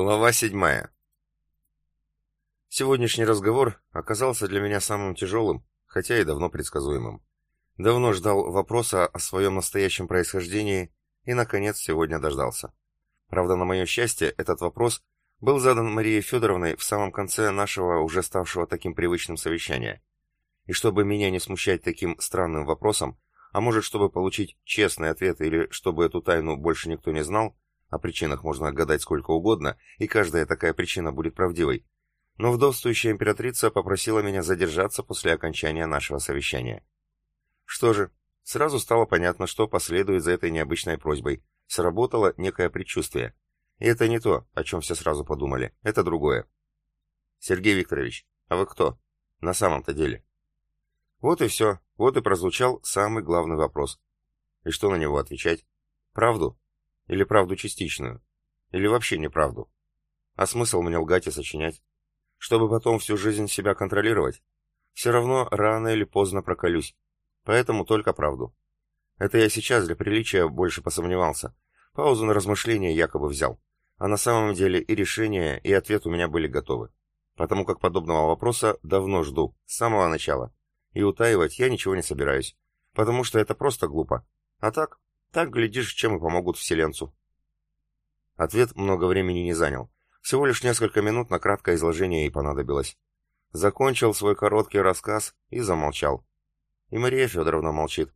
Глава седьмая. Сегодняшний разговор оказался для меня самым тяжелым, хотя и давно предсказуемым. Давно ждал вопроса о своем настоящем происхождении и, наконец, сегодня дождался. Правда, на мое счастье, этот вопрос был задан Марией Федоровной в самом конце нашего уже ставшего таким привычным совещания. И чтобы меня не смущать таким странным вопросом, а может, чтобы получить честный ответ или чтобы эту тайну больше никто не знал, о причинах можно гадать сколько угодно, и каждая такая причина будет правдивой. Но вдовствующая императрица попросила меня задержаться после окончания нашего совещания. Что же, сразу стало понятно, что последует за этой необычной просьбой. Сработало некое предчувствие. И это не то, о чем все сразу подумали, это другое. Сергей Викторович, а вы кто? На самом-то деле. Вот и все, вот и прозвучал самый главный вопрос. И что на него отвечать? Правду? Или правду частичную? Или вообще неправду? А смысл мне лгать и сочинять? Чтобы потом всю жизнь себя контролировать? Все равно рано или поздно проколюсь. Поэтому только правду. Это я сейчас для приличия больше посомневался. Паузу на размышление якобы взял. А на самом деле и решение, и ответ у меня были готовы. Потому как подобного вопроса давно жду, с самого начала. И утаивать я ничего не собираюсь. Потому что это просто глупо. А так, так, глядишь, чем и помогут вселенцу. Ответ много времени не занял. Всего лишь несколько минут на краткое изложение и понадобилось. Закончил свой короткий рассказ и замолчал. И Мария Федоровна молчит.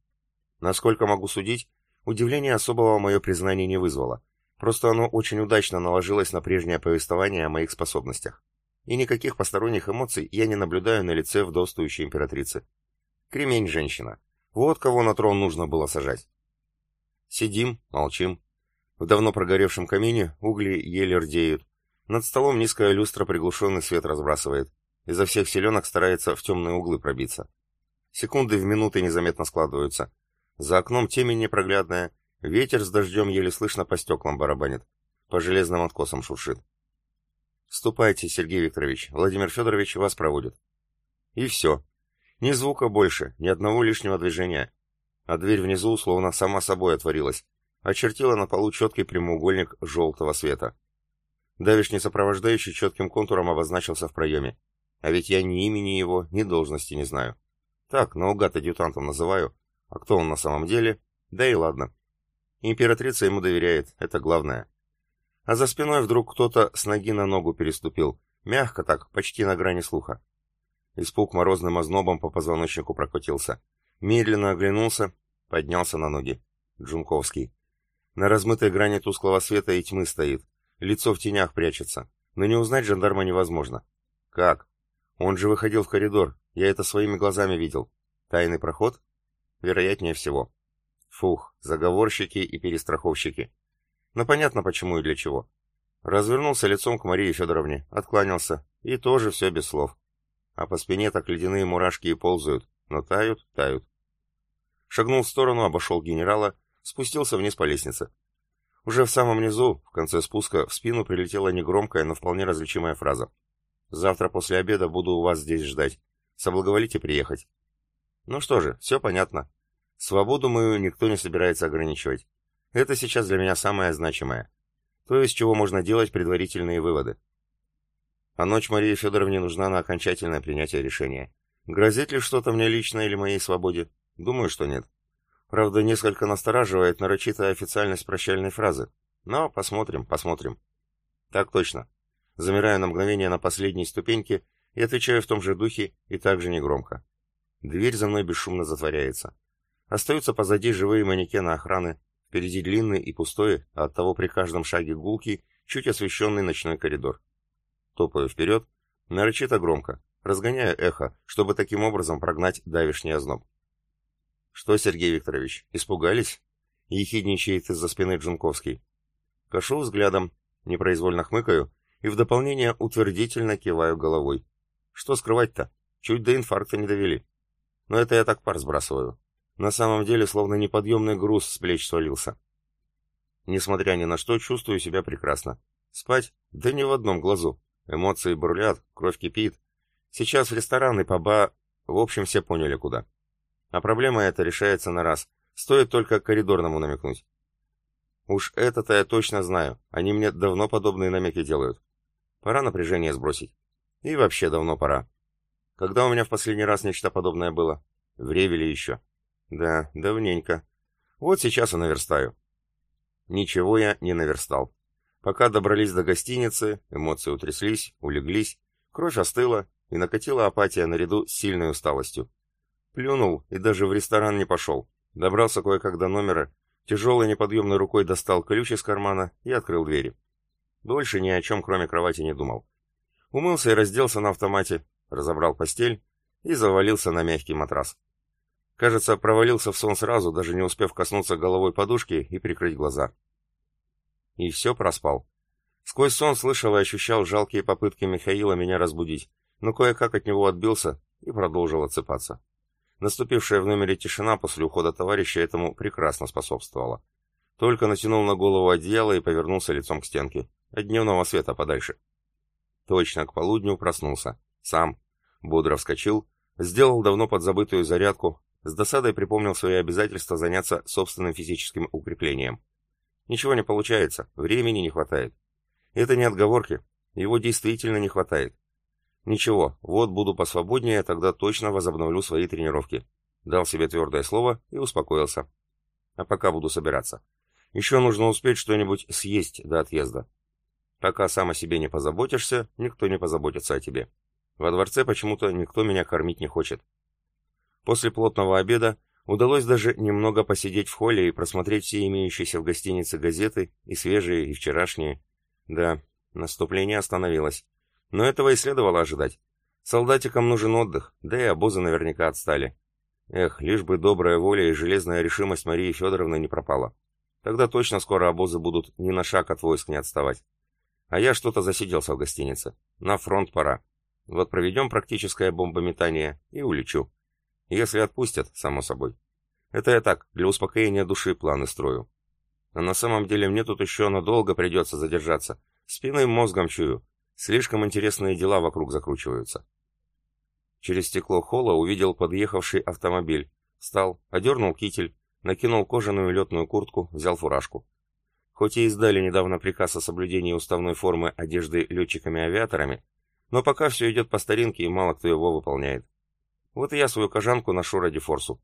Насколько могу судить, удивление особого мое признание не вызвало. Просто оно очень удачно наложилось на прежнее повествование о моих способностях. И никаких посторонних эмоций я не наблюдаю на лице вдовствующей императрицы. Кремень женщина. Вот кого на трон нужно было сажать. Сидим, молчим. В давно прогоревшем камине угли еле рдеют. Над столом низкая люстра приглушенный свет разбрасывает. Изо всех селенок старается в темные углы пробиться. Секунды в минуты незаметно складываются. За окном темень непроглядная, ветер с дождем еле слышно по стеклам барабанит, по железным откосам шуршит. «Ступайте, Сергей Викторович, Владимир Федорович вас проводит». И все. Ни звука больше, ни одного лишнего движения а дверь внизу словно сама собой отворилась, очертила на полу четкий прямоугольник желтого света. Давишний сопровождающий четким контуром обозначился в проеме. А ведь я ни имени его, ни должности не знаю. Так, наугад адъютантом называю. А кто он на самом деле? Да и ладно. Императрица ему доверяет, это главное. А за спиной вдруг кто-то с ноги на ногу переступил. Мягко так, почти на грани слуха. Испуг морозным ознобом по позвоночнику прокатился. Медленно оглянулся, поднялся на ноги. Джунковский. На размытой грани тусклого света и тьмы стоит. Лицо в тенях прячется. Но не узнать жандарма невозможно. Как? Он же выходил в коридор. Я это своими глазами видел. Тайный проход? Вероятнее всего. Фух, заговорщики и перестраховщики. Но понятно почему и для чего. Развернулся лицом к Марии Федоровне, откланялся, и тоже все без слов. А по спине так ледяные мурашки и ползают, но тают, тают шагнул в сторону, обошел генерала, спустился вниз по лестнице. Уже в самом низу, в конце спуска, в спину прилетела негромкая, но вполне различимая фраза. «Завтра после обеда буду у вас здесь ждать. Соблаговолите приехать». Ну что же, все понятно. Свободу мою никто не собирается ограничивать. Это сейчас для меня самое значимое. То, из чего можно делать предварительные выводы. А ночь Марии Федоровне нужна на окончательное принятие решения. Грозит ли что-то мне лично или моей свободе? Думаю, что нет. Правда, несколько настораживает нарочитая официальность прощальной фразы. Но посмотрим, посмотрим. Так точно. Замираю на мгновение на последней ступеньке и отвечаю в том же духе и также негромко. Дверь за мной бесшумно затворяется. Остаются позади живые манекены охраны, впереди длинный и пустой, а оттого при каждом шаге гулкий, чуть освещенный ночной коридор. Топаю вперед, нарочито громко, разгоняя эхо, чтобы таким образом прогнать давишний озноб. «Что, Сергей Викторович, испугались?» — ехидничает из-за спины Джунковский. Кашу взглядом, непроизвольно хмыкаю и в дополнение утвердительно киваю головой. Что скрывать-то? Чуть до инфаркта не довели. Но это я так пар сбрасываю. На самом деле, словно неподъемный груз с плеч свалился. Несмотря ни на что, чувствую себя прекрасно. Спать? Да ни в одном глазу. Эмоции бурлят, кровь кипит. Сейчас в ресторан и паба... В общем, все поняли куда. А проблема эта решается на раз. Стоит только коридорному намекнуть. Уж это-то я точно знаю, они мне давно подобные намеки делают. Пора напряжение сбросить. И вообще давно пора. Когда у меня в последний раз нечто подобное было? В Ревеле еще. Да, давненько. Вот сейчас и наверстаю. Ничего я не наверстал. Пока добрались до гостиницы, эмоции утряслись, улеглись, кровь остыла и накатила апатия наряду с сильной усталостью. Плюнул и даже в ресторан не пошел. Добрался кое-как до номера, тяжелой неподъемной рукой достал ключ из кармана и открыл двери. Больше ни о чем, кроме кровати, не думал. Умылся и разделся на автомате, разобрал постель и завалился на мягкий матрас. Кажется, провалился в сон сразу, даже не успев коснуться головой подушки и прикрыть глаза. И все проспал. Сквозь сон слышал и ощущал жалкие попытки Михаила меня разбудить, но кое-как от него отбился и продолжил отсыпаться. Наступившая в номере тишина после ухода товарища этому прекрасно способствовала. Только натянул на голову одеяло и повернулся лицом к стенке. От дневного света подальше. Точно к полудню проснулся. Сам. Бодро вскочил, сделал давно подзабытую зарядку, с досадой припомнил свои обязательства заняться собственным физическим укреплением. Ничего не получается, времени не хватает. Это не отговорки, его действительно не хватает. Ничего, вот буду посвободнее, тогда точно возобновлю свои тренировки. Дал себе твердое слово и успокоился. А пока буду собираться. Еще нужно успеть что-нибудь съесть до отъезда. Пока сам о себе не позаботишься, никто не позаботится о тебе. Во дворце почему-то никто меня кормить не хочет. После плотного обеда Удалось даже немного посидеть в холле и просмотреть все имеющиеся в гостинице газеты, и свежие, и вчерашние. Да, наступление остановилось. Но этого и следовало ожидать. Солдатикам нужен отдых, да и обозы наверняка отстали. Эх, лишь бы добрая воля и железная решимость Марии Федоровны не пропала. Тогда точно скоро обозы будут ни на шаг от войск не отставать. А я что-то засиделся в гостинице. На фронт пора. Вот проведем практическое бомбометание и улечу. Если отпустят, само собой. Это я так, для успокоения души планы строю. А на самом деле мне тут еще надолго придется задержаться. Спиной мозгом чую. Слишком интересные дела вокруг закручиваются. Через стекло холла увидел подъехавший автомобиль. Встал, одернул китель, накинул кожаную летную куртку, взял фуражку. Хоть и издали недавно приказ о соблюдении уставной формы одежды летчиками-авиаторами, но пока все идет по старинке и мало кто его выполняет. Вот и я свою кожанку ношу ради форсу.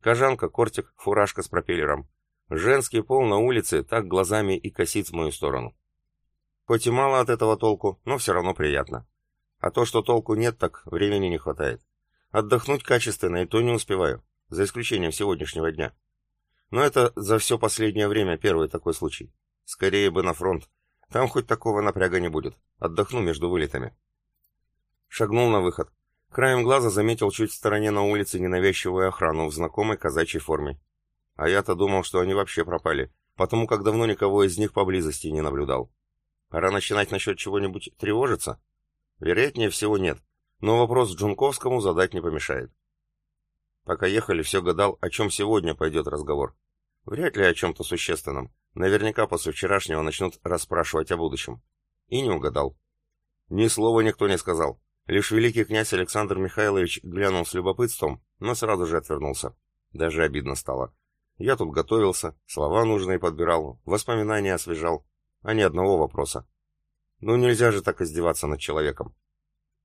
Кожанка, кортик, фуражка с пропеллером. Женский пол на улице так глазами и косит в мою сторону. Хоть и мало от этого толку, но все равно приятно. А то, что толку нет, так времени не хватает. Отдохнуть качественно и то не успеваю, за исключением сегодняшнего дня. Но это за все последнее время первый такой случай. Скорее бы на фронт. Там хоть такого напряга не будет. Отдохну между вылетами. Шагнул на выход. Краем глаза заметил чуть в стороне на улице ненавязчивую охрану в знакомой казачьей форме. А я-то думал, что они вообще пропали, потому как давно никого из них поблизости не наблюдал. Пора начинать насчет чего-нибудь тревожиться? Вероятнее всего нет, но вопрос Джунковскому задать не помешает. Пока ехали, все гадал, о чем сегодня пойдет разговор. Вряд ли о чем-то существенном. Наверняка после вчерашнего начнут расспрашивать о будущем. И не угадал. Ни слова никто не сказал. Лишь великий князь Александр Михайлович глянул с любопытством, но сразу же отвернулся. Даже обидно стало. Я тут готовился, слова нужные подбирал, воспоминания освежал, а ни одного вопроса. Ну нельзя же так издеваться над человеком.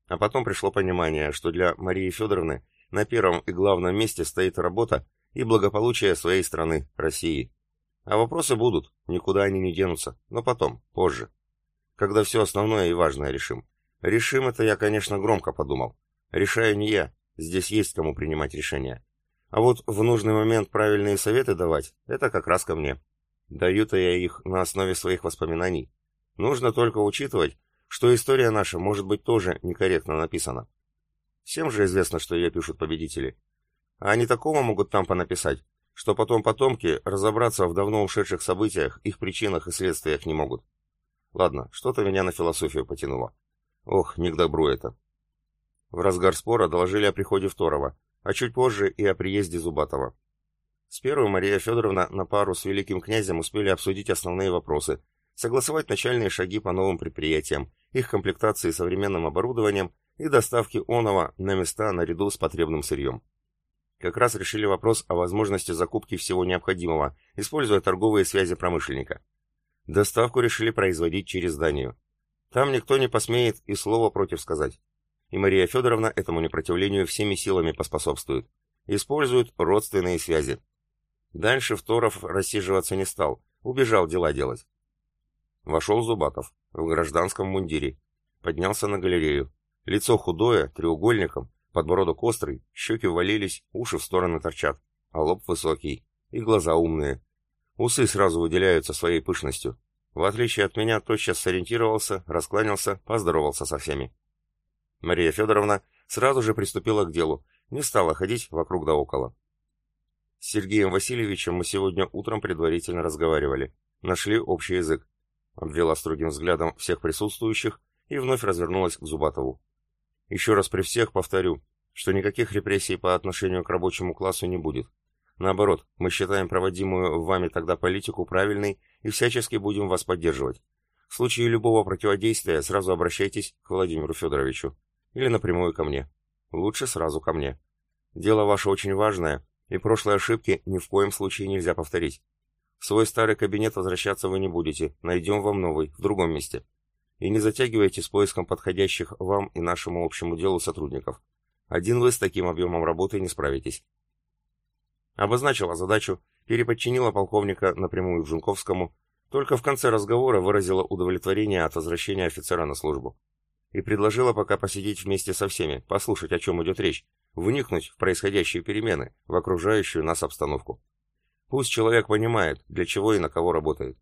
А потом пришло понимание, что для Марии Федоровны на первом и главном месте стоит работа и благополучие своей страны, России. А вопросы будут, никуда они не денутся, но потом, позже. Когда все основное и важное решим. Решим это я, конечно, громко подумал. Решаю не я, здесь есть кому принимать решения. А вот в нужный момент правильные советы давать, это как раз ко мне. Даю-то я их на основе своих воспоминаний. Нужно только учитывать, что история наша может быть тоже некорректно написана. Всем же известно, что ее пишут победители. А они такого могут там понаписать, что потом потомки разобраться в давно ушедших событиях, их причинах и следствиях не могут. Ладно, что-то меня на философию потянуло. Ох, не к добру это. В разгар спора доложили о приходе Второго, а чуть позже и о приезде Зубатова. С первым Мария Федоровна на пару с великим князем успели обсудить основные вопросы, согласовать начальные шаги по новым предприятиям, их комплектации современным оборудованием и доставки оного на места наряду с потребным сырьем. как раз решили вопрос о возможности закупки всего необходимого, используя торговые связи промышленника. Доставку решили производить через Данию. Там никто не посмеет и слова против сказать. И Мария Федоровна этому непротивлению всеми силами поспособствует. Используют родственные связи. Дальше Второв рассиживаться не стал, убежал дела делать. Вошел Зубатов в гражданском мундире, поднялся на галерею. Лицо худое, треугольником, подбородок острый, щеки ввалились, уши в стороны торчат, а лоб высокий, и глаза умные. Усы сразу выделяются своей пышностью. В отличие от меня, тотчас сориентировался, раскланялся, поздоровался со всеми. Мария Федоровна сразу же приступила к делу, не стала ходить вокруг да около. С Сергеем Васильевичем мы сегодня утром предварительно разговаривали, нашли общий язык, обвела строгим взглядом всех присутствующих и вновь развернулась к Зубатову. Еще раз при всех повторю, что никаких репрессий по отношению к рабочему классу не будет. Наоборот, мы считаем проводимую вами тогда политику правильной и всячески будем вас поддерживать. В случае любого противодействия сразу обращайтесь к Владимиру Федоровичу или напрямую ко мне. Лучше сразу ко мне. Дело ваше очень важное, и прошлые ошибки ни в коем случае нельзя повторить. В свой старый кабинет возвращаться вы не будете, найдем вам новый, в другом месте. И не затягивайте с поиском подходящих вам и нашему общему делу сотрудников. Один вы с таким объемом работы не справитесь. Обозначила задачу, переподчинила полковника напрямую Джунковскому, только в конце разговора выразила удовлетворение от возвращения офицера на службу. И предложила пока посидеть вместе со всеми, послушать, о чем идет речь, вникнуть в происходящие перемены, в окружающую нас обстановку. Пусть человек понимает, для чего и на кого работает.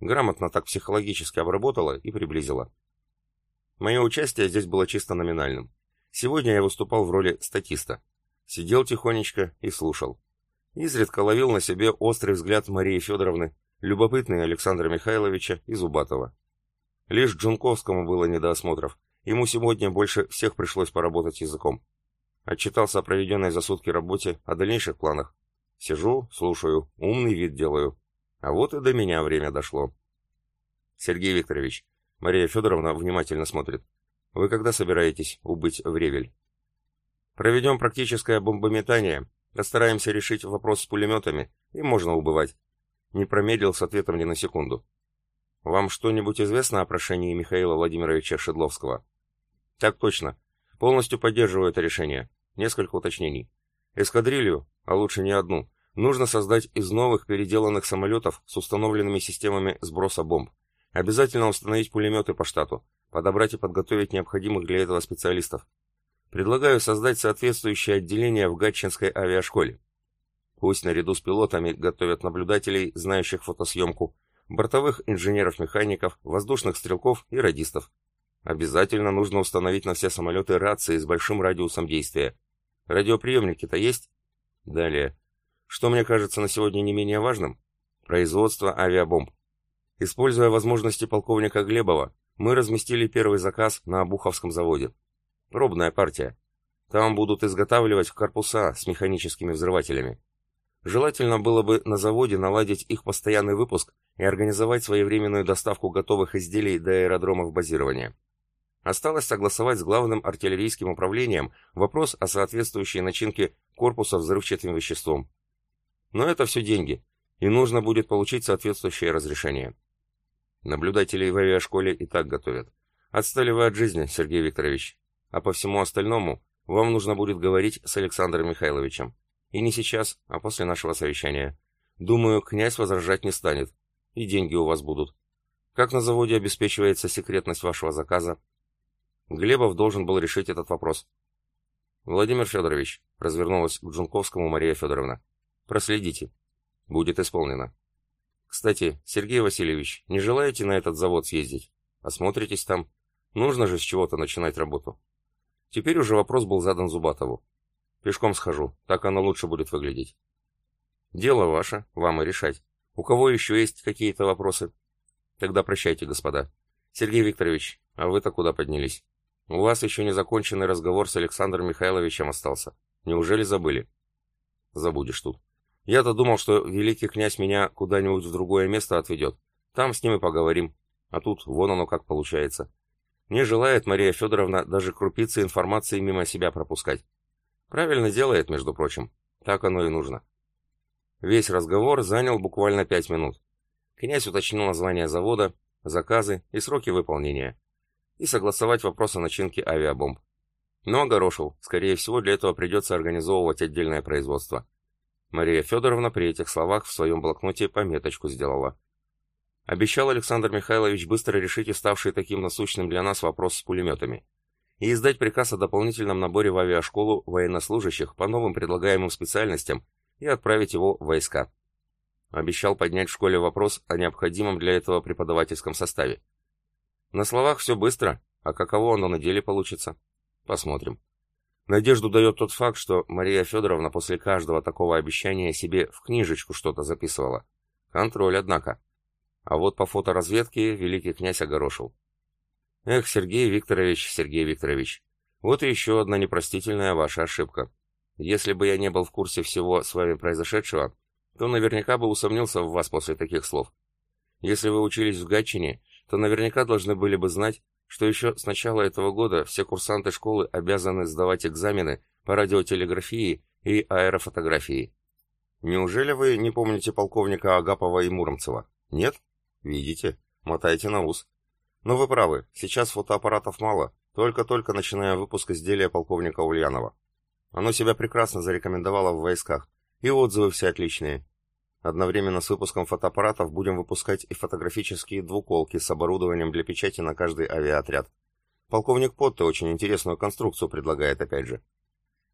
Грамотно так психологически обработала и приблизила. Мое участие здесь было чисто номинальным. Сегодня я выступал в роли статиста. Сидел тихонечко и слушал. Изредка ловил на себе острый взгляд Марии Федоровны, любопытный Александра Михайловича и Зубатова. Лишь Джунковскому было не до осмотров. Ему сегодня больше всех пришлось поработать языком. Отчитался о проведенной за сутки работе, о дальнейших планах. Сижу, слушаю, умный вид делаю. А вот и до меня время дошло. Сергей Викторович, Мария Федоровна внимательно смотрит. Вы когда собираетесь убыть в Ревель? Проведем практическое бомбометание, постараемся решить вопрос с пулеметами, и можно убывать. Не промедлил с ответом ни на секунду. Вам что-нибудь известно о прошении Михаила Владимировича Шедловского? Так точно. Полностью поддерживаю это решение. Несколько уточнений. Эскадрилью, а лучше не одну, нужно создать из новых переделанных самолетов с установленными системами сброса бомб. Обязательно установить пулеметы по штату, подобрать и подготовить необходимых для этого специалистов. Предлагаю создать соответствующее отделение в Гатчинской авиашколе. Пусть наряду с пилотами готовят наблюдателей, знающих фотосъемку, бортовых инженеров-механиков, воздушных стрелков и радистов. Обязательно нужно установить на все самолеты рации с большим радиусом действия. Радиоприемники-то есть? Далее. Что мне кажется на сегодня не менее важным? Производство авиабомб. Используя возможности полковника Глебова, мы разместили первый заказ на Обуховском заводе. Пробная партия. Там будут изготавливать корпуса с механическими взрывателями. Желательно было бы на заводе наладить их постоянный выпуск и организовать своевременную доставку готовых изделий до аэродромов базирования. Осталось согласовать с главным артиллерийским управлением вопрос о соответствующей начинке корпуса взрывчатым веществом. Но это все деньги, и нужно будет получить соответствующее разрешение. Наблюдателей в авиашколе и так готовят. Отстали вы от жизни, Сергей Викторович. А по всему остальному вам нужно будет говорить с Александром Михайловичем. И не сейчас, а после нашего совещания. Думаю, князь возражать не станет. И деньги у вас будут. Как на заводе обеспечивается секретность вашего заказа? Глебов должен был решить этот вопрос. Владимир Федорович, развернулась к Джунковскому Мария Федоровна. Проследите. Будет исполнено. Кстати, Сергей Васильевич, не желаете на этот завод съездить? Осмотритесь там. Нужно же с чего-то начинать работу. Теперь уже вопрос был задан Зубатову. Пешком схожу, так оно лучше будет выглядеть. Дело ваше, вам и решать. У кого еще есть какие-то вопросы? Тогда прощайте, господа. Сергей Викторович, а вы-то куда поднялись? У вас еще не законченный разговор с Александром Михайловичем остался. Неужели забыли? Забудешь тут. Я-то думал, что великий князь меня куда-нибудь в другое место отведет. Там с ним и поговорим. А тут вон оно как получается. Не желает Мария Федоровна даже крупицы информации мимо себя пропускать. Правильно делает, между прочим. Так оно и нужно. Весь разговор занял буквально пять минут. Князь уточнил название завода, заказы и сроки выполнения. И согласовать вопрос о начинке авиабомб. Но огорошил, скорее всего, для этого придется организовывать отдельное производство. Мария Федоровна при этих словах в своем блокноте пометочку сделала. Обещал Александр Михайлович быстро решить и ставший таким насущным для нас вопрос с пулеметами. И издать приказ о дополнительном наборе в авиашколу военнослужащих по новым предлагаемым специальностям и отправить его в войска. Обещал поднять в школе вопрос о необходимом для этого преподавательском составе. На словах все быстро, а каково оно на деле получится? Посмотрим. Надежду дает тот факт, что Мария Федоровна после каждого такого обещания себе в книжечку что-то записывала. Контроль, однако. А вот по фоторазведке великий князь огорошил. Эх, Сергей Викторович, Сергей Викторович, вот и еще одна непростительная ваша ошибка. Если бы я не был в курсе всего с вами произошедшего, то наверняка бы усомнился в вас после таких слов. Если вы учились в Гатчине, то наверняка должны были бы знать, что еще с начала этого года все курсанты школы обязаны сдавать экзамены по радиотелеграфии и аэрофотографии. Неужели вы не помните полковника Агапова и Муромцева? Нет? Видите? Мотайте на ус. Но вы правы, сейчас фотоаппаратов мало, только-только начинаем выпуск изделия полковника Ульянова. Оно себя прекрасно зарекомендовало в войсках, и отзывы все отличные. Одновременно с выпуском фотоаппаратов будем выпускать и фотографические двуколки с оборудованием для печати на каждый авиаотряд. Полковник Потте очень интересную конструкцию предлагает опять же.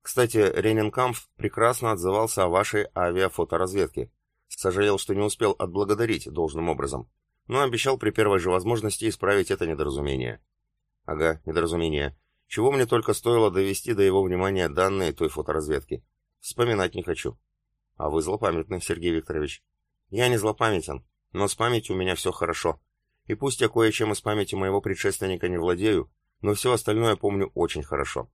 Кстати, Ренинкамф прекрасно отзывался о вашей авиафоторазведке. Сожалел, что не успел отблагодарить должным образом, но обещал при первой же возможности исправить это недоразумение. Ага, недоразумение. Чего мне только стоило довести до его внимания данные той фоторазведки. Вспоминать не хочу. А вы злопамятный, Сергей Викторович. Я не злопамятен, но с памятью у меня все хорошо. И пусть я кое-чем из памяти моего предшественника не владею, но все остальное помню очень хорошо.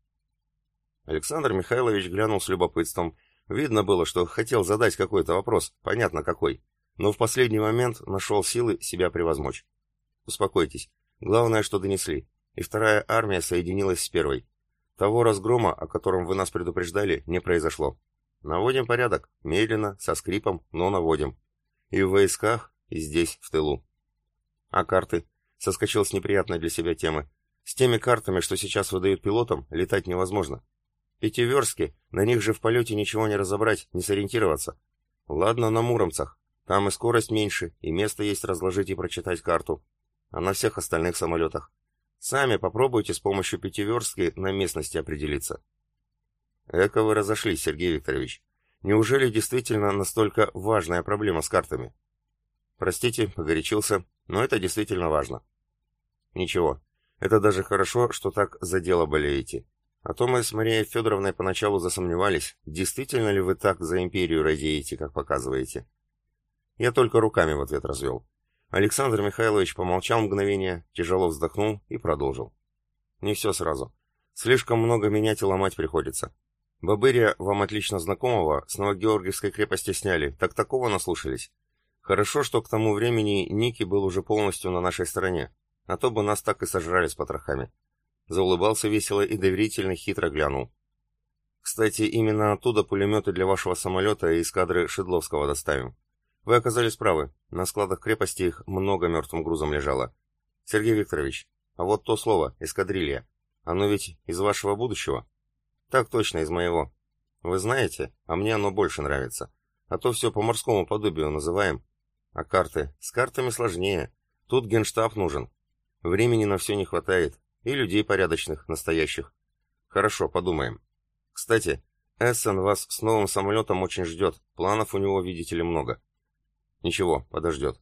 Александр Михайлович глянул с любопытством. Видно было, что хотел задать какой-то вопрос, понятно какой, но в последний момент нашел силы себя превозмочь. Успокойтесь, главное, что донесли, и вторая армия соединилась с первой. Того разгрома, о котором вы нас предупреждали, не произошло. Наводим порядок, медленно, со скрипом, но наводим. И в войсках, и здесь, в тылу. А карты? Соскочил с неприятной для себя темы. С теми картами, что сейчас выдают пилотам, летать невозможно. Пятиверстки, на них же в полете ничего не разобрать, не сориентироваться. Ладно, на Муромцах. Там и скорость меньше, и место есть разложить и прочитать карту. А на всех остальных самолетах. Сами попробуйте с помощью пятиверстки на местности определиться. Эко вы разошлись, Сергей Викторович. Неужели действительно настолько важная проблема с картами? Простите, погорячился, но это действительно важно. Ничего, это даже хорошо, что так за дело болеете. А то мы с Марией Федоровной поначалу засомневались, действительно ли вы так за империю радеете, как показываете. Я только руками в ответ развел. Александр Михайлович помолчал мгновение, тяжело вздохнул и продолжил. Не все сразу. Слишком много менять и ломать приходится. Бабыря, вам отлично знакомого, с Новогеоргиевской крепости сняли, так такого наслушались. Хорошо, что к тому времени Ники был уже полностью на нашей стороне, а то бы нас так и сожрали с потрохами. Заулыбался весело и доверительно хитро глянул. Кстати, именно оттуда пулеметы для вашего самолета и эскадры Шедловского доставим. Вы оказались правы, на складах крепости их много мертвым грузом лежало. Сергей Викторович, а вот то слово, эскадрилья, оно ведь из вашего будущего? Так точно, из моего. Вы знаете, а мне оно больше нравится. А то все по морскому подобию называем. А карты? С картами сложнее. Тут генштаб нужен. Времени на все не хватает. И людей порядочных, настоящих. Хорошо, подумаем. Кстати, Эссен вас с новым самолетом очень ждет. Планов у него, видите ли, много. Ничего, подождет.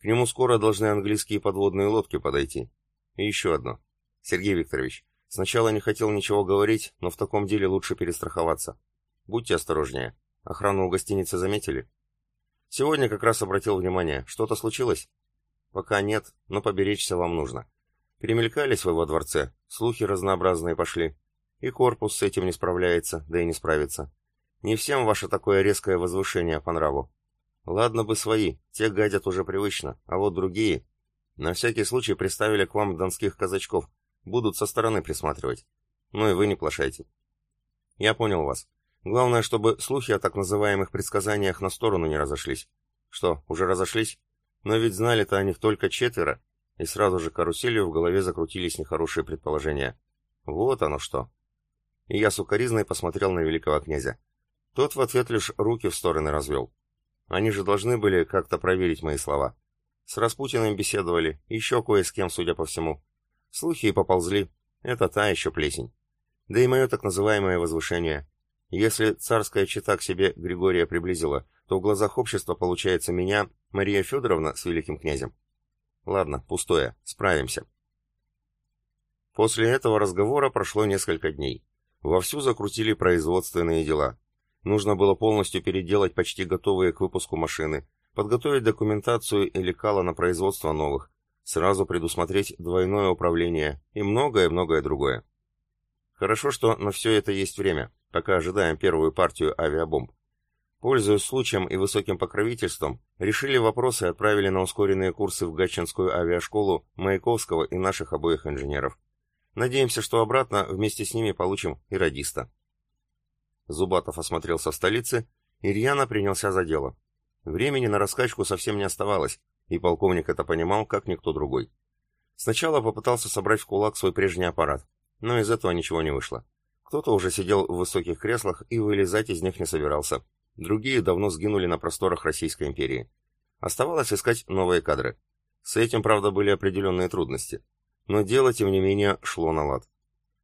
К нему скоро должны английские подводные лодки подойти. И еще одно. Сергей Викторович, Сначала не хотел ничего говорить, но в таком деле лучше перестраховаться. Будьте осторожнее. Охрану у гостиницы заметили? Сегодня как раз обратил внимание. Что-то случилось? Пока нет, но поберечься вам нужно. Перемелькались вы во дворце, слухи разнообразные пошли. И корпус с этим не справляется, да и не справится. Не всем ваше такое резкое возвышение по нраву. Ладно бы свои, те гадят уже привычно, а вот другие... На всякий случай приставили к вам донских казачков, Будут со стороны присматривать. Ну и вы не плашайте. Я понял вас. Главное, чтобы слухи о так называемых предсказаниях на сторону не разошлись. Что, уже разошлись? Но ведь знали-то о них только четверо, и сразу же каруселью в голове закрутились нехорошие предположения. Вот оно что. И я сукоризной посмотрел на великого князя. Тот в ответ лишь руки в стороны развел. Они же должны были как-то проверить мои слова. С Распутиным беседовали, еще кое с кем, судя по всему. Слухи и поползли. Это та еще плесень. Да и мое так называемое возвышение. Если царская чита к себе Григория приблизила, то в глазах общества получается меня, Мария Федоровна, с великим князем. Ладно, пустое, справимся. После этого разговора прошло несколько дней. Вовсю закрутили производственные дела. Нужно было полностью переделать почти готовые к выпуску машины, подготовить документацию и лекала на производство новых, сразу предусмотреть двойное управление и многое-многое другое. Хорошо, что на все это есть время, пока ожидаем первую партию авиабомб. Пользуясь случаем и высоким покровительством, решили вопросы и отправили на ускоренные курсы в Гатчинскую авиашколу Маяковского и наших обоих инженеров. Надеемся, что обратно вместе с ними получим и радиста. Зубатов осмотрелся в столице, и Рьяна принялся за дело. Времени на раскачку совсем не оставалось, и полковник это понимал, как никто другой. Сначала попытался собрать в кулак свой прежний аппарат, но из этого ничего не вышло. Кто-то уже сидел в высоких креслах и вылезать из них не собирался. Другие давно сгинули на просторах Российской империи. Оставалось искать новые кадры. С этим, правда, были определенные трудности. Но дело, тем не менее, шло на лад.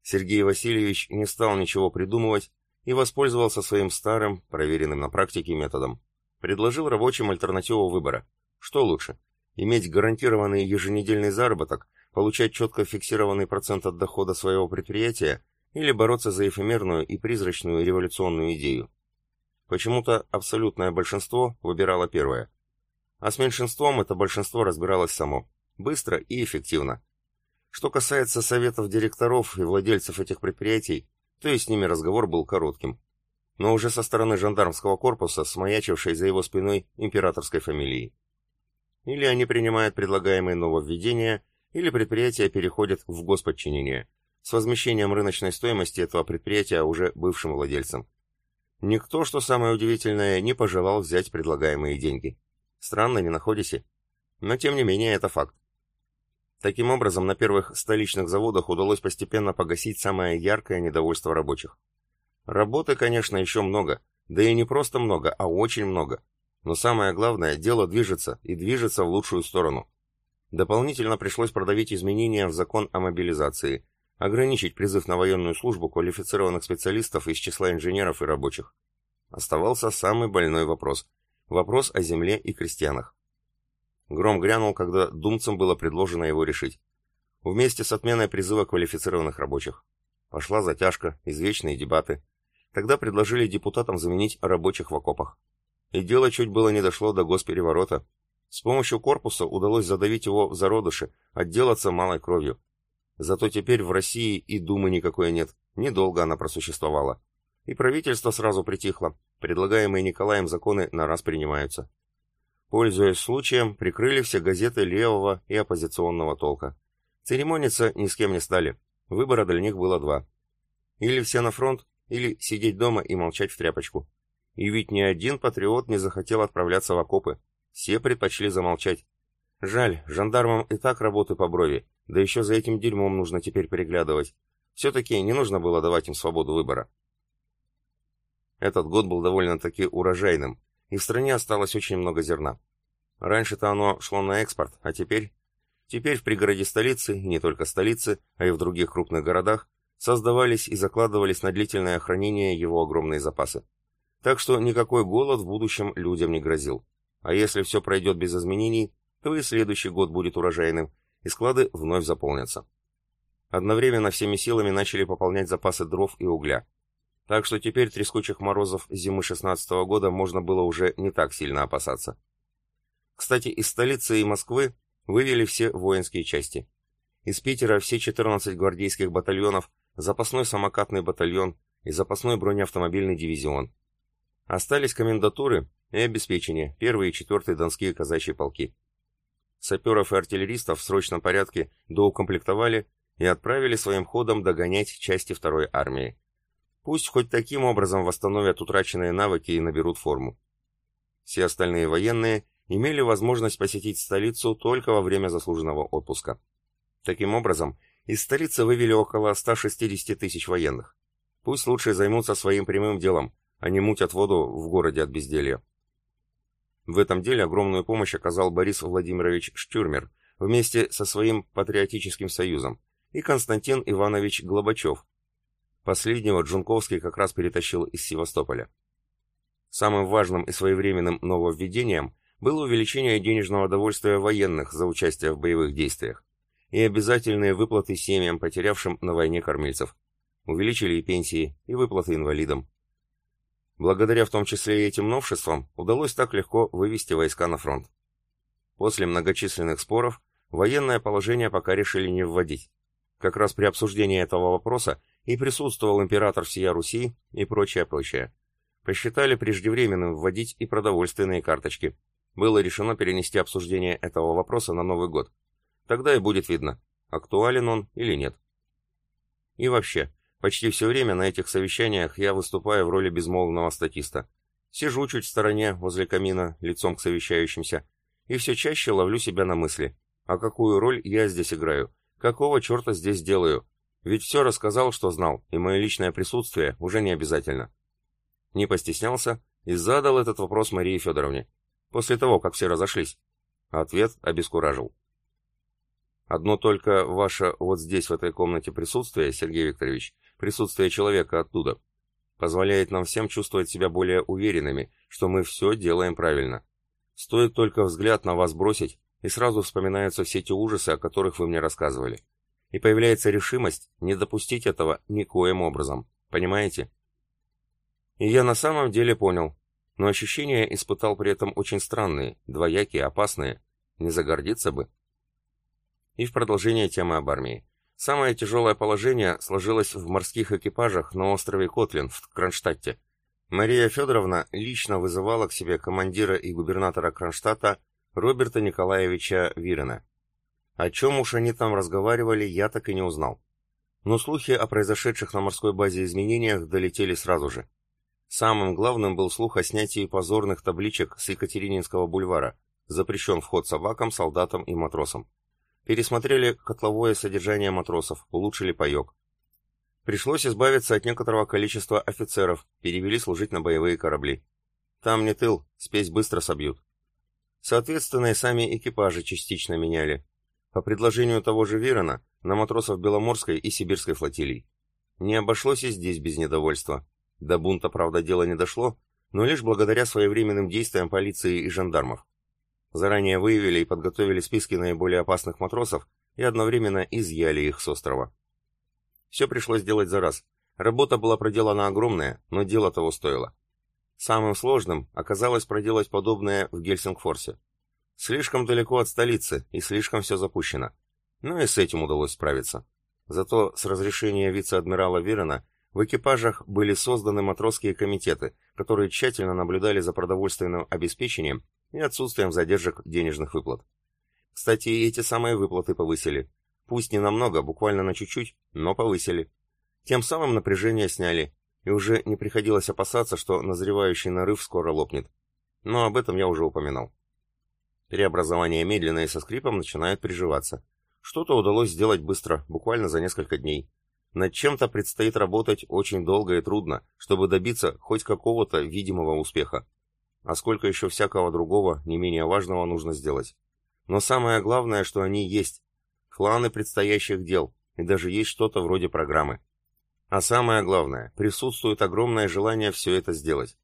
Сергей Васильевич не стал ничего придумывать и воспользовался своим старым, проверенным на практике методом. Предложил рабочим альтернативу выбора. Что лучше? Иметь гарантированный еженедельный заработок, получать четко фиксированный процент от дохода своего предприятия или бороться за эфемерную и призрачную революционную идею. Почему-то абсолютное большинство выбирало первое. А с меньшинством это большинство разбиралось само. Быстро и эффективно. Что касается советов директоров и владельцев этих предприятий, то и с ними разговор был коротким но уже со стороны жандармского корпуса, смаячившей за его спиной императорской фамилии. Или они принимают предлагаемые нововведения, или предприятие переходит в господчинение, с возмещением рыночной стоимости этого предприятия уже бывшим владельцам. Никто, что самое удивительное, не пожелал взять предлагаемые деньги. Странно, не находите? Но тем не менее это факт. Таким образом, на первых столичных заводах удалось постепенно погасить самое яркое недовольство рабочих. Работы, конечно, еще много, да и не просто много, а очень много. Но самое главное, дело движется, и движется в лучшую сторону. Дополнительно пришлось продавить изменения в закон о мобилизации, ограничить призыв на военную службу квалифицированных специалистов из числа инженеров и рабочих. Оставался самый больной вопрос. Вопрос о земле и крестьянах. Гром грянул, когда думцам было предложено его решить. Вместе с отменой призыва квалифицированных рабочих. Пошла затяжка, извечные дебаты. Тогда предложили депутатам заменить рабочих в окопах. И дело чуть было не дошло до госпереворота. С помощью корпуса удалось задавить его в зародыше, отделаться малой кровью. Зато теперь в России и думы никакой нет, недолго она просуществовала. И правительство сразу притихло, предлагаемые Николаем законы на раз принимаются. Пользуясь случаем, прикрыли все газеты левого и оппозиционного толка. Церемониться ни с кем не стали, выбора для них было два. Или все на фронт, или сидеть дома и молчать в тряпочку. И ведь ни один патриот не захотел отправляться в окопы. Все предпочли замолчать. Жаль, жандармам и так работы по брови, да еще за этим дерьмом нужно теперь переглядывать. Все-таки не нужно было давать им свободу выбора. Этот год был довольно-таки урожайным, и в стране осталось очень много зерна. Раньше-то оно шло на экспорт, а теперь... Теперь в пригороде столицы, не только столицы, а и в других крупных городах, создавались и закладывались на длительное хранение его огромные запасы. Так что никакой голод в будущем людям не грозил. А если все пройдет без изменений, то и следующий год будет урожайным, и склады вновь заполнятся. Одновременно всеми силами начали пополнять запасы дров и угля. Так что теперь трескучих морозов зимы 16 -го года можно было уже не так сильно опасаться. Кстати, из столицы и Москвы вывели все воинские части. Из Питера все 14 гвардейских батальонов запасной самокатный батальон и запасной бронеавтомобильный дивизион. Остались комендатуры и обеспечение, первые и четвертые донские казачьи полки. Саперов и артиллеристов в срочном порядке доукомплектовали и отправили своим ходом догонять части второй армии. Пусть хоть таким образом восстановят утраченные навыки и наберут форму. Все остальные военные имели возможность посетить столицу только во время заслуженного отпуска. Таким образом, из столицы вывели около 160 тысяч военных. Пусть лучше займутся своим прямым делом, не мутят воду в городе от безделья. В этом деле огромную помощь оказал Борис Владимирович Штюрмер вместе со своим патриотическим союзом и Константин Иванович Глобачев. Последнего Джунковский как раз перетащил из Севастополя. Самым важным и своевременным нововведением было увеличение денежного довольствия военных за участие в боевых действиях и обязательные выплаты семьям, потерявшим на войне кормильцев. Увеличили и пенсии, и выплаты инвалидам. Благодаря в том числе и этим новшествам удалось так легко вывести войска на фронт. После многочисленных споров военное положение пока решили не вводить. Как раз при обсуждении этого вопроса и присутствовал император всея Руси и прочее-прочее. Посчитали преждевременным вводить и продовольственные карточки. Было решено перенести обсуждение этого вопроса на Новый год. Тогда и будет видно, актуален он или нет. И вообще, почти все время на этих совещаниях я выступаю в роли безмолвного статиста. Сижу чуть в стороне, возле камина, лицом к совещающимся, и все чаще ловлю себя на мысли. А какую роль я здесь играю? Какого черта здесь делаю? Ведь все рассказал, что знал, и мое личное присутствие уже не обязательно. Не постеснялся и задал этот вопрос Марии Федоровне, после того, как все разошлись. Ответ обескуражил. Одно только ваше вот здесь, в этой комнате присутствие, Сергей Викторович, присутствие человека оттуда, позволяет нам всем чувствовать себя более уверенными, что мы все делаем правильно. Стоит только взгляд на вас бросить, и сразу вспоминаются все те ужасы, о которых вы мне рассказывали. И появляется решимость не допустить этого никоим образом. Понимаете? И я на самом деле понял, но ощущения испытал при этом очень странные, двоякие, опасные. Не загордиться бы. И в продолжение темы об армии. Самое тяжелое положение сложилось в морских экипажах на острове Котлин в Кронштадте. Мария Федоровна лично вызывала к себе командира и губернатора Кронштадта Роберта Николаевича Вирена. О чем уж они там разговаривали, я так и не узнал. Но слухи о произошедших на морской базе изменениях долетели сразу же. Самым главным был слух о снятии позорных табличек с Екатерининского бульвара. Запрещен вход собакам, солдатам и матросам. Пересмотрели котловое содержание матросов, улучшили паек. Пришлось избавиться от некоторого количества офицеров, перевели служить на боевые корабли. Там не тыл, спесь быстро собьют. Соответственно, и сами экипажи частично меняли. По предложению того же Вирона, на матросов Беломорской и Сибирской флотилий. Не обошлось и здесь без недовольства. До бунта, правда, дело не дошло, но лишь благодаря своевременным действиям полиции и жандармов. Заранее выявили и подготовили списки наиболее опасных матросов и одновременно изъяли их с острова. Все пришлось делать за раз. Работа была проделана огромная, но дело того стоило. Самым сложным оказалось проделать подобное в Гельсингфорсе. Слишком далеко от столицы и слишком все запущено. Но и с этим удалось справиться. Зато с разрешения вице-адмирала Вирена в экипажах были созданы матросские комитеты, которые тщательно наблюдали за продовольственным обеспечением и отсутствием задержек денежных выплат. Кстати, и эти самые выплаты повысили. Пусть не намного, буквально на чуть-чуть, но повысили. Тем самым напряжение сняли, и уже не приходилось опасаться, что назревающий нарыв скоро лопнет. Но об этом я уже упоминал. Преобразование медленно и со скрипом начинает приживаться. Что-то удалось сделать быстро, буквально за несколько дней. Над чем-то предстоит работать очень долго и трудно, чтобы добиться хоть какого-то видимого успеха а сколько еще всякого другого, не менее важного, нужно сделать. Но самое главное, что они есть. Планы предстоящих дел, и даже есть что-то вроде программы. А самое главное, присутствует огромное желание все это сделать.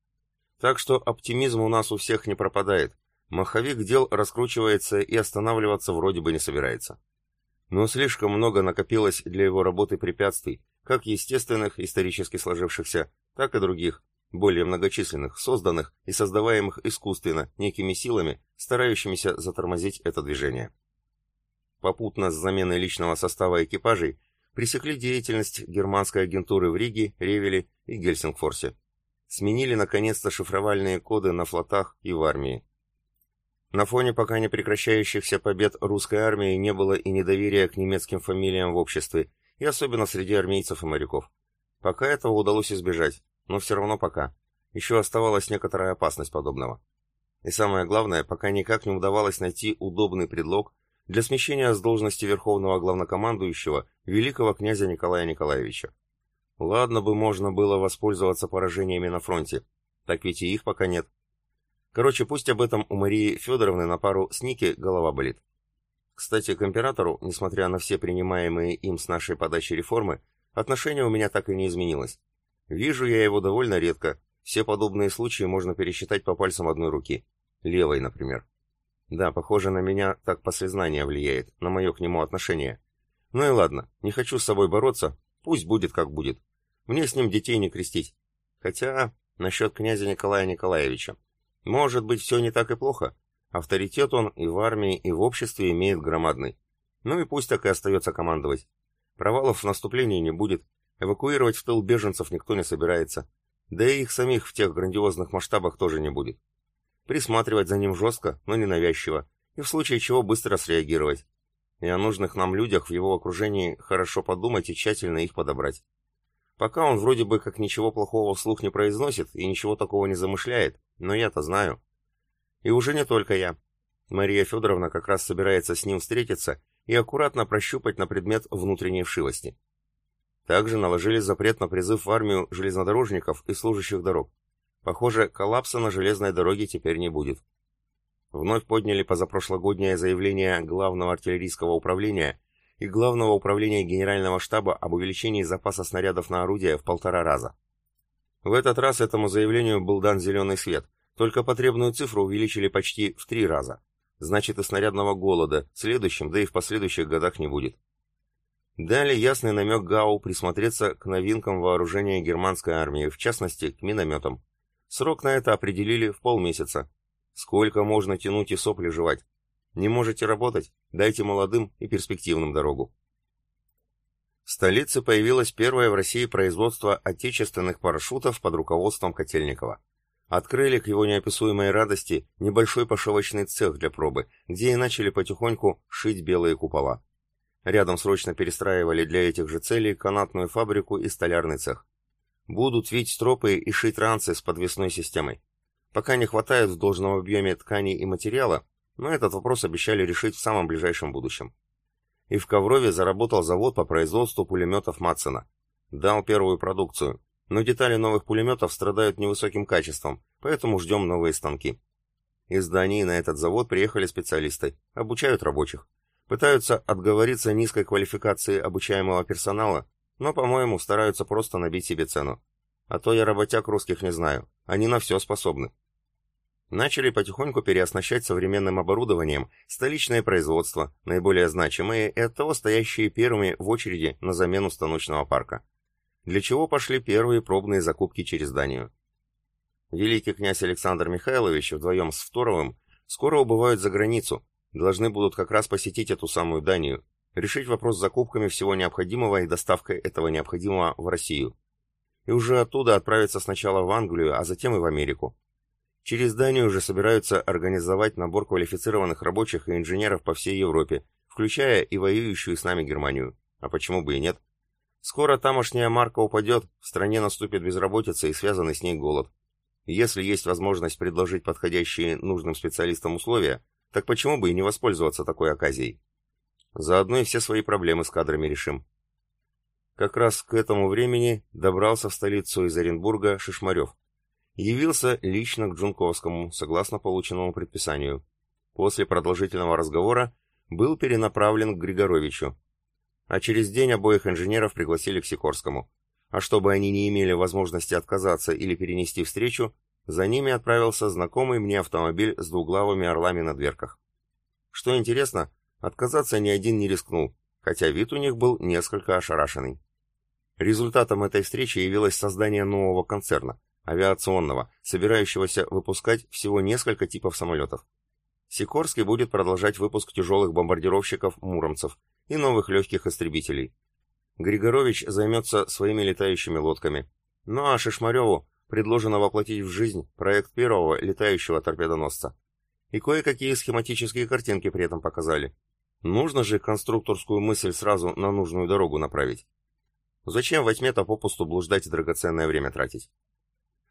Так что оптимизм у нас у всех не пропадает. Маховик дел раскручивается и останавливаться вроде бы не собирается. Но слишком много накопилось для его работы препятствий, как естественных, исторически сложившихся, так и других, более многочисленных, созданных и создаваемых искусственно некими силами, старающимися затормозить это движение. Попутно с заменой личного состава экипажей пресекли деятельность германской агентуры в Риге, Ревеле и Гельсингфорсе. Сменили наконец-то шифровальные коды на флотах и в армии. На фоне пока не прекращающихся побед русской армии не было и недоверия к немецким фамилиям в обществе, и особенно среди армейцев и моряков. Пока этого удалось избежать, но все равно пока. Еще оставалась некоторая опасность подобного. И самое главное, пока никак не удавалось найти удобный предлог для смещения с должности верховного главнокомандующего великого князя Николая Николаевича. Ладно бы можно было воспользоваться поражениями на фронте, так ведь и их пока нет. Короче, пусть об этом у Марии Федоровны на пару с Ники голова болит. Кстати, к императору, несмотря на все принимаемые им с нашей подачи реформы, отношение у меня так и не изменилось. Вижу я его довольно редко, все подобные случаи можно пересчитать по пальцам одной руки. Левой, например. Да, похоже, на меня так послезнание влияет, на мое к нему отношение. Ну и ладно, не хочу с собой бороться, пусть будет как будет. Мне с ним детей не крестить. Хотя, насчет князя Николая Николаевича. Может быть, все не так и плохо. Авторитет он и в армии, и в обществе имеет громадный. Ну и пусть так и остается командовать. Провалов в наступлении не будет, эвакуировать в тыл беженцев никто не собирается. Да и их самих в тех грандиозных масштабах тоже не будет. Присматривать за ним жестко, но ненавязчиво, и в случае чего быстро среагировать. И о нужных нам людях в его окружении хорошо подумать и тщательно их подобрать. Пока он вроде бы как ничего плохого вслух не произносит и ничего такого не замышляет, но я-то знаю. И уже не только я. Мария Федоровна как раз собирается с ним встретиться и аккуратно прощупать на предмет внутренней вшивости. Также наложили запрет на призыв в армию железнодорожников и служащих дорог. Похоже, коллапса на железной дороге теперь не будет. Вновь подняли позапрошлогоднее заявление Главного артиллерийского управления и Главного управления Генерального штаба об увеличении запаса снарядов на орудия в полтора раза. В этот раз этому заявлению был дан зеленый свет, только потребную цифру увеличили почти в три раза. Значит, и снарядного голода в следующем, да и в последующих годах не будет. Дали ясный намек Гау присмотреться к новинкам вооружения германской армии, в частности, к минометам. Срок на это определили в полмесяца. Сколько можно тянуть и сопли жевать? Не можете работать? Дайте молодым и перспективным дорогу. В столице появилось первое в России производство отечественных парашютов под руководством Котельникова. Открыли к его неописуемой радости небольшой пошивочный цех для пробы, где и начали потихоньку шить белые купола. Рядом срочно перестраивали для этих же целей канатную фабрику и столярный цех. Будут вить стропы и шить ранцы с подвесной системой. Пока не хватает в должном объеме тканей и материала, но этот вопрос обещали решить в самом ближайшем будущем. И в Коврове заработал завод по производству пулеметов Матсена. Дал первую продукцию, но детали новых пулеметов страдают невысоким качеством, поэтому ждем новые станки. Из Дании на этот завод приехали специалисты, обучают рабочих. Пытаются отговориться низкой квалификации обучаемого персонала, но, по-моему, стараются просто набить себе цену. А то я работяг русских не знаю, они на все способны. Начали потихоньку переоснащать современным оборудованием столичное производство, наиболее значимые и оттого стоящие первыми в очереди на замену станочного парка. Для чего пошли первые пробные закупки через Данию. Великий князь Александр Михайлович вдвоем с Второвым скоро убывают за границу, должны будут как раз посетить эту самую Данию, решить вопрос с закупками всего необходимого и доставкой этого необходимого в Россию. И уже оттуда отправиться сначала в Англию, а затем и в Америку. Через Данию уже собираются организовать набор квалифицированных рабочих и инженеров по всей Европе, включая и воюющую с нами Германию. А почему бы и нет? Скоро тамошняя марка упадет, в стране наступит безработица и связанный с ней голод. Если есть возможность предложить подходящие нужным специалистам условия, так почему бы и не воспользоваться такой оказией? Заодно и все свои проблемы с кадрами решим. Как раз к этому времени добрался в столицу из Оренбурга Шишмарев. Явился лично к Джунковскому, согласно полученному предписанию. После продолжительного разговора был перенаправлен к Григоровичу. А через день обоих инженеров пригласили к Сикорскому. А чтобы они не имели возможности отказаться или перенести встречу, за ними отправился знакомый мне автомобиль с двуглавыми орлами на дверках. Что интересно, отказаться ни один не рискнул, хотя вид у них был несколько ошарашенный. Результатом этой встречи явилось создание нового концерна, авиационного, собирающегося выпускать всего несколько типов самолетов. Сикорский будет продолжать выпуск тяжелых бомбардировщиков «Муромцев» и новых легких истребителей. Григорович займется своими летающими лодками. Ну а Шишмареву предложено воплотить в жизнь проект первого летающего торпедоносца. И кое-какие схематические картинки при этом показали. Нужно же конструкторскую мысль сразу на нужную дорогу направить. Зачем во тьме-то попусту блуждать и драгоценное время тратить?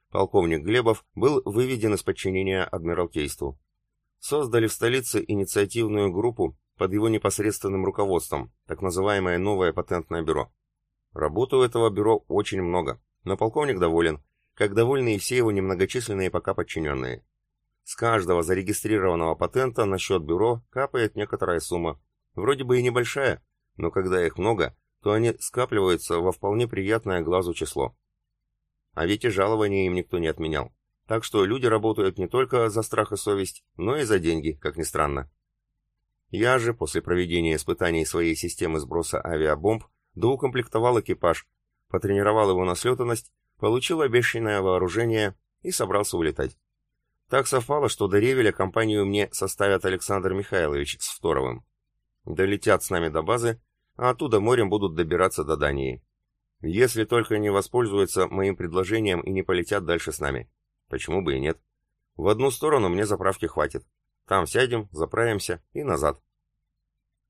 Полковник Глебов был выведен из подчинения Адмиралтейству. Создали в столице инициативную группу под его непосредственным руководством, так называемое новое патентное бюро. Работы у этого бюро очень много, но полковник доволен, как довольны и все его немногочисленные пока подчиненные. С каждого зарегистрированного патента на счет бюро капает некоторая сумма. Вроде бы и небольшая, но когда их много, то они скапливаются во вполне приятное глазу число. А ведь и жалования им никто не отменял. Так что люди работают не только за страх и совесть, но и за деньги, как ни странно. Я же, после проведения испытаний своей системы сброса авиабомб, доукомплектовал экипаж, потренировал его на слетанность, получил обещанное вооружение и собрался улетать. Так совпало, что до Ревеля компанию мне составят Александр Михайлович с Второвым. Долетят с нами до базы, а оттуда морем будут добираться до Дании. Если только не воспользуются моим предложением и не полетят дальше с нами. Почему бы и нет? В одну сторону мне заправки хватит. Там сядем, заправимся и назад.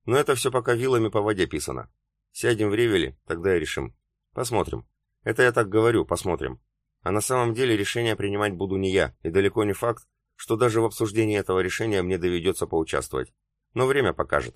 Но это все пока вилами по воде писано. Сядем в Ревеле, тогда и решим. Посмотрим. Это я так говорю, посмотрим. А на самом деле решение принимать буду не я, и далеко не факт, что даже в обсуждении этого решения мне доведется поучаствовать. Но время покажет.